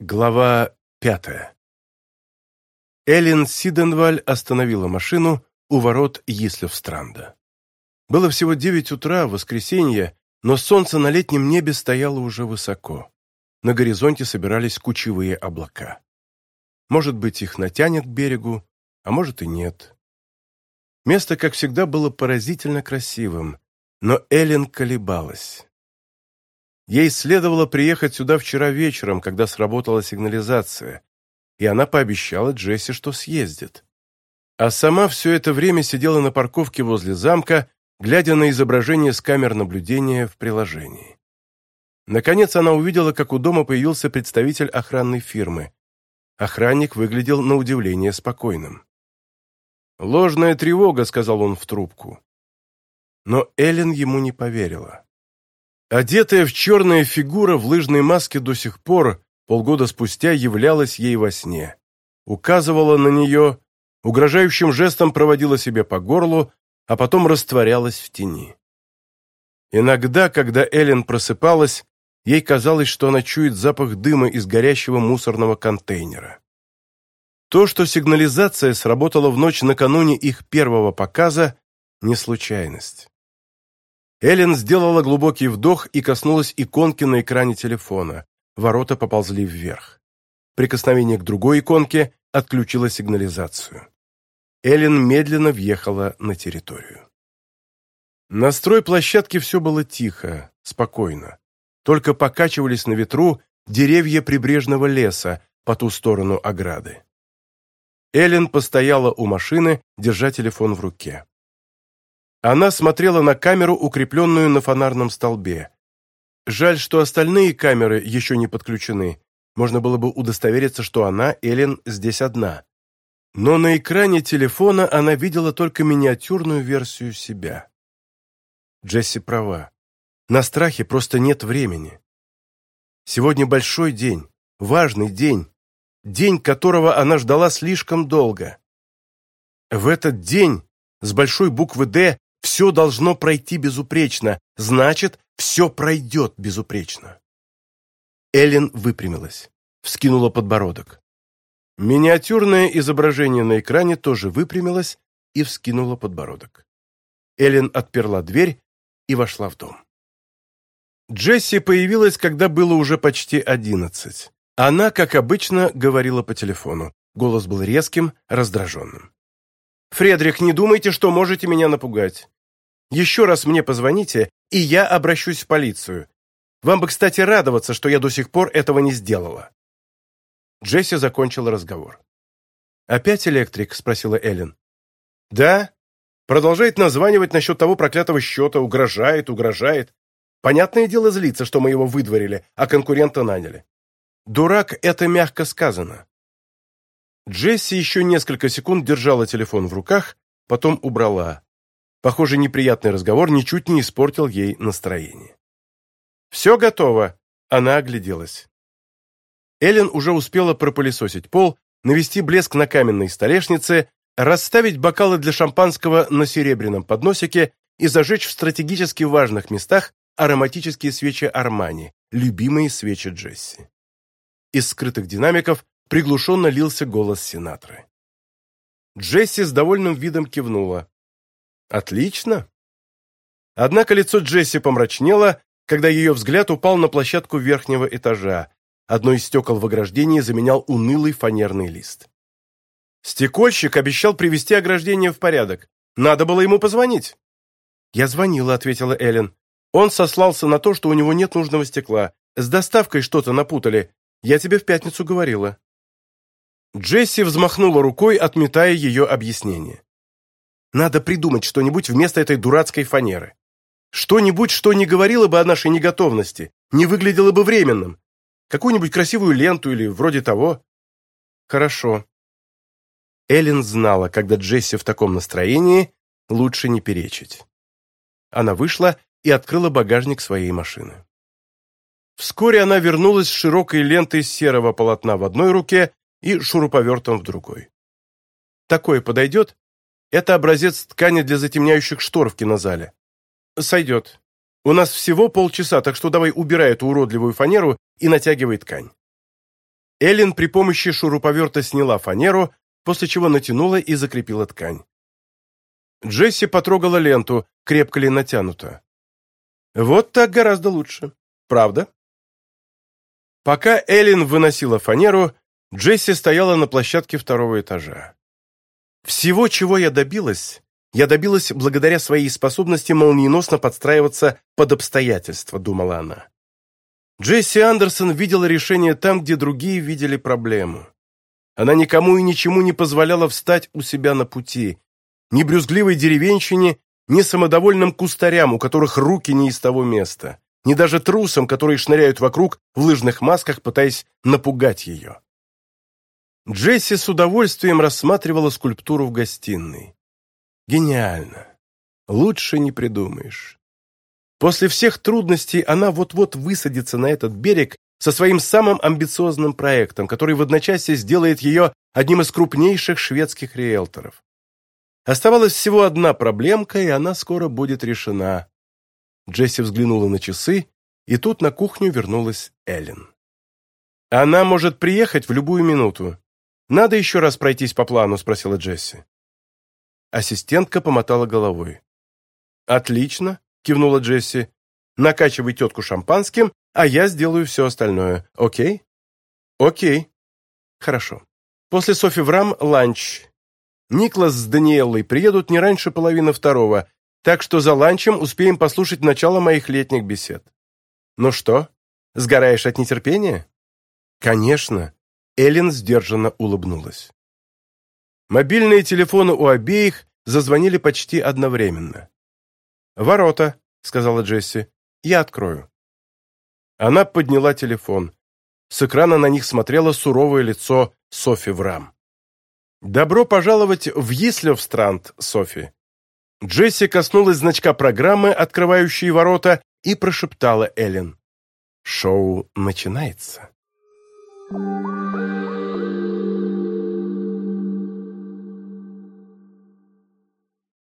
Глава пятая. Эллен Сиденваль остановила машину у ворот Ислевстранда. Было всего девять утра, воскресенье, но солнце на летнем небе стояло уже высоко. На горизонте собирались кучевые облака. Может быть, их натянет к берегу, а может и нет. Место, как всегда, было поразительно красивым, но Эллен колебалась. Ей следовало приехать сюда вчера вечером, когда сработала сигнализация, и она пообещала Джесси, что съездит. А сама все это время сидела на парковке возле замка, глядя на изображение с камер наблюдения в приложении. Наконец она увидела, как у дома появился представитель охранной фирмы. Охранник выглядел на удивление спокойным. «Ложная тревога», — сказал он в трубку. Но Эллен ему не поверила. Одетая в черная фигура в лыжной маске до сих пор, полгода спустя, являлась ей во сне. Указывала на нее, угрожающим жестом проводила себе по горлу, а потом растворялась в тени. Иногда, когда Эллен просыпалась, ей казалось, что она чует запах дыма из горящего мусорного контейнера. То, что сигнализация сработала в ночь накануне их первого показа, не случайность. Эллен сделала глубокий вдох и коснулась иконки на экране телефона. Ворота поползли вверх. Прикосновение к другой иконке отключило сигнализацию. Эллен медленно въехала на территорию. На стройплощадке все было тихо, спокойно. Только покачивались на ветру деревья прибрежного леса по ту сторону ограды. Эллен постояла у машины, держа телефон в руке. Она смотрела на камеру, укрепленную на фонарном столбе. Жаль, что остальные камеры еще не подключены. Можно было бы удостовериться, что она, Элен, здесь одна. Но на экране телефона она видела только миниатюрную версию себя. Джесси права. На страхе просто нет времени. Сегодня большой день, важный день, день которого она ждала слишком долго. В этот день с большой буквы «Д» Все должно пройти безупречно, значит, все пройдет безупречно. Эллен выпрямилась, вскинула подбородок. Миниатюрное изображение на экране тоже выпрямилось и вскинуло подбородок. Эллен отперла дверь и вошла в дом. Джесси появилась, когда было уже почти одиннадцать. Она, как обычно, говорила по телефону. Голос был резким, раздраженным. «Фредрик, не думайте, что можете меня напугать. Еще раз мне позвоните, и я обращусь в полицию. Вам бы, кстати, радоваться, что я до сих пор этого не сделала». Джесси закончила разговор. «Опять электрик?» – спросила Эллен. «Да. Продолжает названивать насчет того проклятого счета, угрожает, угрожает. Понятное дело злится, что мы его выдворили, а конкурента наняли. Дурак – это мягко сказано». Джесси еще несколько секунд держала телефон в руках, потом убрала. Похоже, неприятный разговор ничуть не испортил ей настроение. «Все готово!» – она огляделась. Эллен уже успела пропылесосить пол, навести блеск на каменной столешнице, расставить бокалы для шампанского на серебряном подносике и зажечь в стратегически важных местах ароматические свечи Армани, любимые свечи Джесси. Из скрытых динамиков приглушенно лился голос Синатры. Джесси с довольным видом кивнула. «Отлично!» Однако лицо Джесси помрачнело, когда ее взгляд упал на площадку верхнего этажа. Одно из стекол в ограждении заменял унылый фанерный лист. Стекольщик обещал привести ограждение в порядок. Надо было ему позвонить. «Я звонила», — ответила Эллен. «Он сослался на то, что у него нет нужного стекла. С доставкой что-то напутали. Я тебе в пятницу говорила». Джесси взмахнула рукой, отметая ее объяснение. Надо придумать что-нибудь вместо этой дурацкой фанеры. Что-нибудь, что не говорило бы о нашей неготовности, не выглядело бы временным. Какую-нибудь красивую ленту или вроде того. Хорошо. Эллен знала, когда Джесси в таком настроении, лучше не перечить. Она вышла и открыла багажник своей машины. Вскоре она вернулась с широкой лентой серого полотна в одной руке и шуруповертом в другой. «Такое подойдет?» Это образец ткани для затемняющих штор в кинозале. Сойдет. У нас всего полчаса, так что давай убирай эту уродливую фанеру и натягивай ткань. Эллен при помощи шуруповерта сняла фанеру, после чего натянула и закрепила ткань. Джесси потрогала ленту, крепко ли натянута. Вот так гораздо лучше. Правда? Пока Эллен выносила фанеру, Джесси стояла на площадке второго этажа. Всего, чего я добилась, я добилась благодаря своей способности молниеносно подстраиваться под обстоятельства, думала она. Джесси Андерсон видела решение там, где другие видели проблему. Она никому и ничему не позволяла встать у себя на пути. Ни брюзгливой деревенщине, ни самодовольным кустарям, у которых руки не из того места, ни даже трусам, которые шныряют вокруг в лыжных масках, пытаясь напугать ее. Джесси с удовольствием рассматривала скульптуру в гостиной. Гениально. Лучше не придумаешь. После всех трудностей она вот-вот высадится на этот берег со своим самым амбициозным проектом, который в одночасье сделает ее одним из крупнейших шведских риэлторов. Оставалась всего одна проблемка, и она скоро будет решена. Джесси взглянула на часы, и тут на кухню вернулась Эллен. «Она может приехать в любую минуту», «Надо еще раз пройтись по плану?» – спросила Джесси. Ассистентка помотала головой. «Отлично», – кивнула Джесси. «Накачивай тетку шампанским, а я сделаю все остальное. Окей?» «Окей». «Хорошо. После Софи Врам ланч. Никлас с Даниэллой приедут не раньше половины второго, так что за ланчем успеем послушать начало моих летних бесед». «Ну что, сгораешь от нетерпения?» «Конечно», Эллен сдержанно улыбнулась. Мобильные телефоны у обеих зазвонили почти одновременно. «Ворота», — сказала Джесси, — «я открою». Она подняла телефон. С экрана на них смотрело суровое лицо Софи Врам. «Добро пожаловать в Ислевстранд, Софи!» Джесси коснулась значка программы, открывающей ворота, и прошептала Эллен. «Шоу начинается». Música